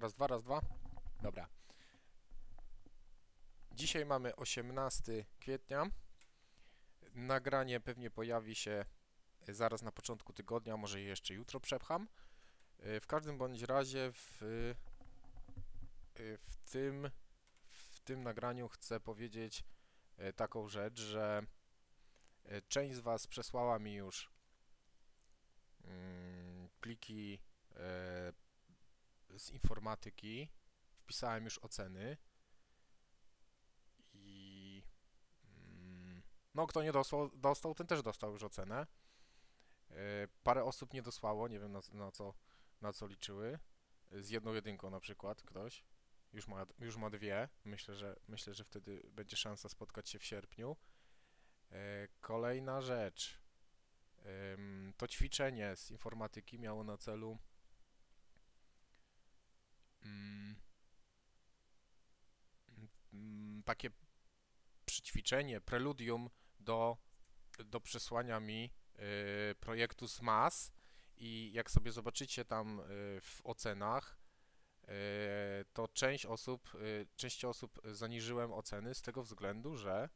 Raz, dwa, raz, dwa. Dobra. Dzisiaj mamy 18 kwietnia. Nagranie pewnie pojawi się zaraz na początku tygodnia, może je jeszcze jutro przepcham. W każdym bądź razie w, w tym, w tym nagraniu chcę powiedzieć y, taką rzecz, że y, część z Was przesłała mi już mm, pliki e, z informatyki. Wpisałem już oceny. I mm, no, kto nie dostał, dostał, ten też dostał już ocenę. E, Parę osób nie dosłało, nie wiem na, na co, na co liczyły. Z jedną jedynką na przykład ktoś. Już ma, już ma dwie. Myślę, że myślę, że wtedy będzie szansa spotkać się w sierpniu. E, Kolejna rzecz. To ćwiczenie z informatyki miało na celu takie przyćwiczenie, preludium do, do przesłania mi y, projektu z MAS. I jak sobie zobaczycie tam y, w ocenach, y, to część osób, części osób zaniżyłem oceny z tego względu, że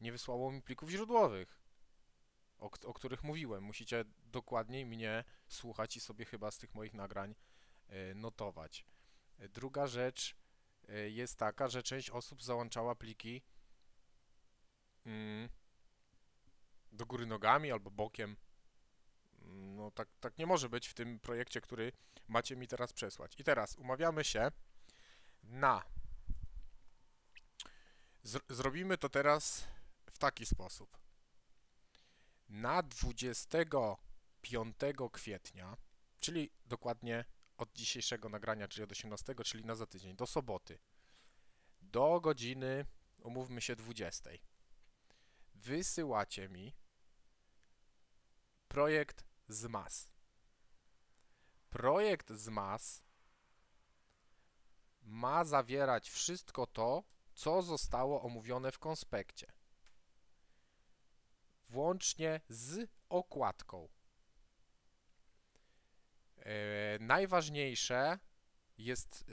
nie wysłało mi plików źródłowych, o, o których mówiłem. Musicie dokładniej mnie słuchać i sobie chyba z tych moich nagrań y, notować. Y, Druga rzecz y, jest taka, że część osób załączała pliki mm, do góry nogami albo bokiem. Mm, No tak, tak nie może być w tym projekcie, który macie mi teraz przesłać. I teraz umawiamy się na Zr- zrobimy to teraz w taki sposób. Na 25 kwietnia, czyli dokładnie od dzisiejszego nagrania, czyli od 18, czyli na za tydzień, do soboty, do godziny, umówmy się, 20, wysyłacie mi projekt z MAS. Projekt z MAS ma zawierać wszystko to, co zostało omówione w konspekcie. Włącznie z okładką. E, najważniejsze jest e,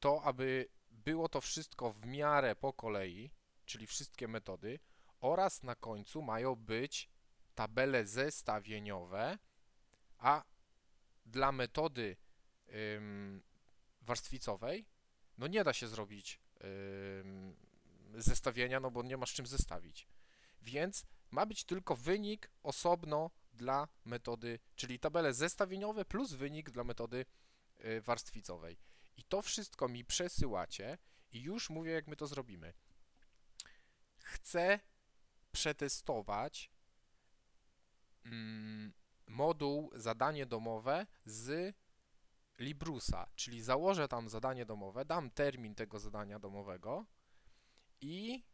to, aby było to wszystko w miarę po kolei, czyli wszystkie metody, oraz na końcu mają być tabele zestawieniowe, a dla metody warstwicowej no nie da się zrobić zestawienia, no bo nie masz czym zestawić. Więc ma być tylko wynik osobno dla metody, czyli tabele zestawieniowe plus wynik dla metody y, warstwicowej. I to wszystko mi przesyłacie i już mówię, jak my to zrobimy. Chcę przetestować mm, moduł zadanie domowe z Librusa, czyli założę tam zadanie domowe, dam termin tego zadania domowego i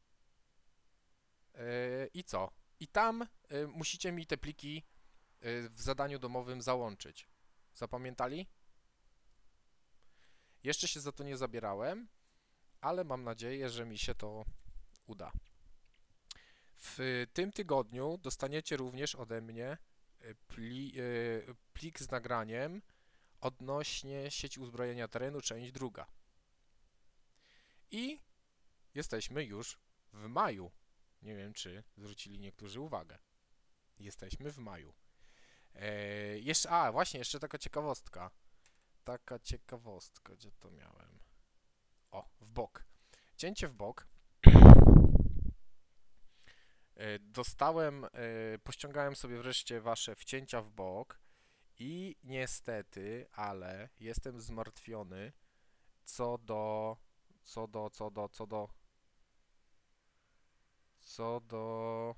yy, i co? I tam yy, musicie mi te pliki yy, w zadaniu domowym załączyć. Zapamiętali? Jeszcze się za to nie zabierałem, ale mam nadzieję, że mi się to uda. W tym tygodniu dostaniecie również ode mnie y, pli, y, plik z nagraniem odnośnie sieci uzbrojenia terenu, część druga. I jesteśmy już w maju. Nie wiem, czy zwrócili niektórzy uwagę. Jesteśmy w maju. E, jeszcze, a, właśnie, jeszcze taka ciekawostka. Taka ciekawostka, gdzie to miałem? O, w bok. Cięcie w bok. E, Dostałem, e, pościągałem sobie wreszcie wasze wcięcia w bok i niestety, ale jestem zmartwiony co do, co do, co do, co do, co do,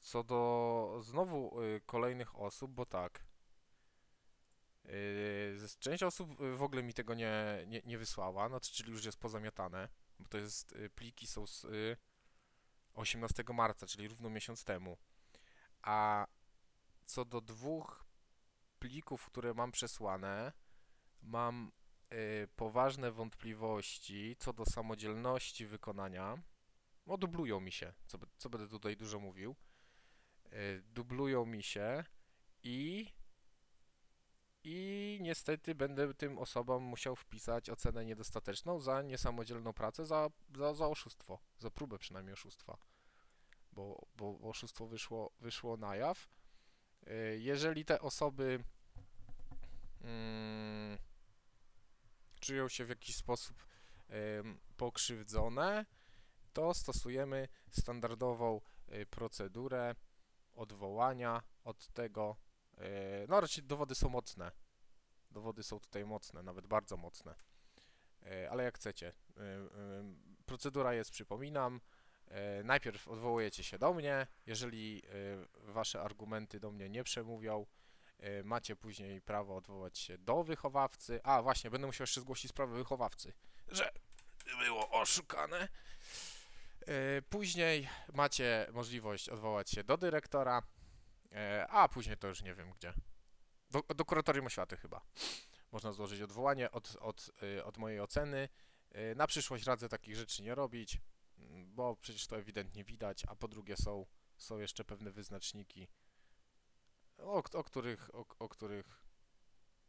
co do znowu y, kolejnych osób, bo tak. Z- część osób y, w ogóle mi tego nie, nie, nie wysłała, znaczy, czyli już jest pozamiatane, bo to jest, y, pliki są z y, 18 marca, czyli równo miesiąc temu. A co do dwóch plików, które mam przesłane, mam y, poważne wątpliwości co do samodzielności wykonania. No, dublują mi się, co, co będę tutaj dużo mówił. y, dublują mi się i i niestety będę tym osobom musiał wpisać ocenę niedostateczną za niesamodzielną pracę, za, za, za oszustwo, za próbę przynajmniej oszustwa, bo, bo oszustwo wyszło, wyszło na jaw. Y, Jeżeli te osoby mm, czują się w jakiś sposób pokrzywdzone, to stosujemy standardową y, procedurę odwołania od tego. y, No, raczej dowody są mocne. Dowody są tutaj mocne, nawet bardzo mocne. Y, Ale jak chcecie. Procedura jest, przypominam. Najpierw odwołujecie się do mnie. Jeżeli wasze argumenty do mnie nie przemówią, macie później prawo odwołać się do wychowawcy. A, właśnie, będę musiał jeszcze zgłosić sprawę wychowawcy, że było oszukane. E, Później macie możliwość odwołać się do dyrektora, e, a później to już nie wiem gdzie. Do, do kuratorium oświaty chyba. Można złożyć odwołanie od, od, od mojej oceny. E, Na przyszłość radzę takich rzeczy nie robić, bo przecież to ewidentnie widać, a po drugie są, są jeszcze pewne wyznaczniki, o, o których, o, o których,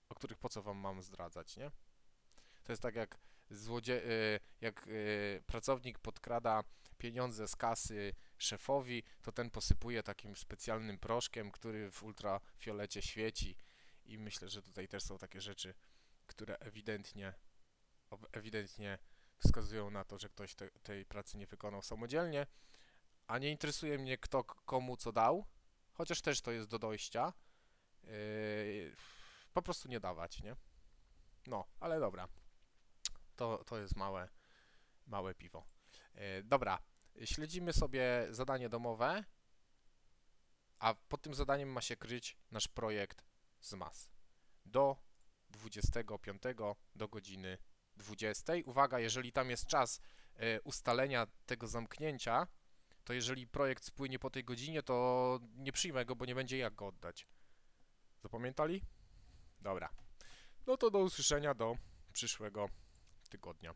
o których po co wam mam zdradzać, nie? To jest tak jak złodzie y, jak y, pracownik podkrada pieniądze z kasy szefowi, to ten posypuje takim specjalnym proszkiem, który w ultrafiolecie świeci. I myślę, że tutaj też są takie rzeczy, które ewidentnie ewidentnie wskazują na to, że ktoś te, tej pracy nie wykonał samodzielnie, a nie interesuje mnie kto komu co dał, chociaż też to jest do dojścia. Yy, po prostu nie dawać, nie? No, ale dobra. To, to jest małe, małe piwo. E, dobra, śledzimy sobie zadanie domowe, a pod tym zadaniem ma się kryć nasz projekt z mas. Do 25 do godziny 20. Uwaga, jeżeli tam jest czas e, ustalenia tego zamknięcia, to jeżeli projekt spłynie po tej godzinie, to nie przyjmę go, bo nie będzie jak go oddać. Zapamiętali? Dobra. No to do usłyszenia do przyszłego tygodnia.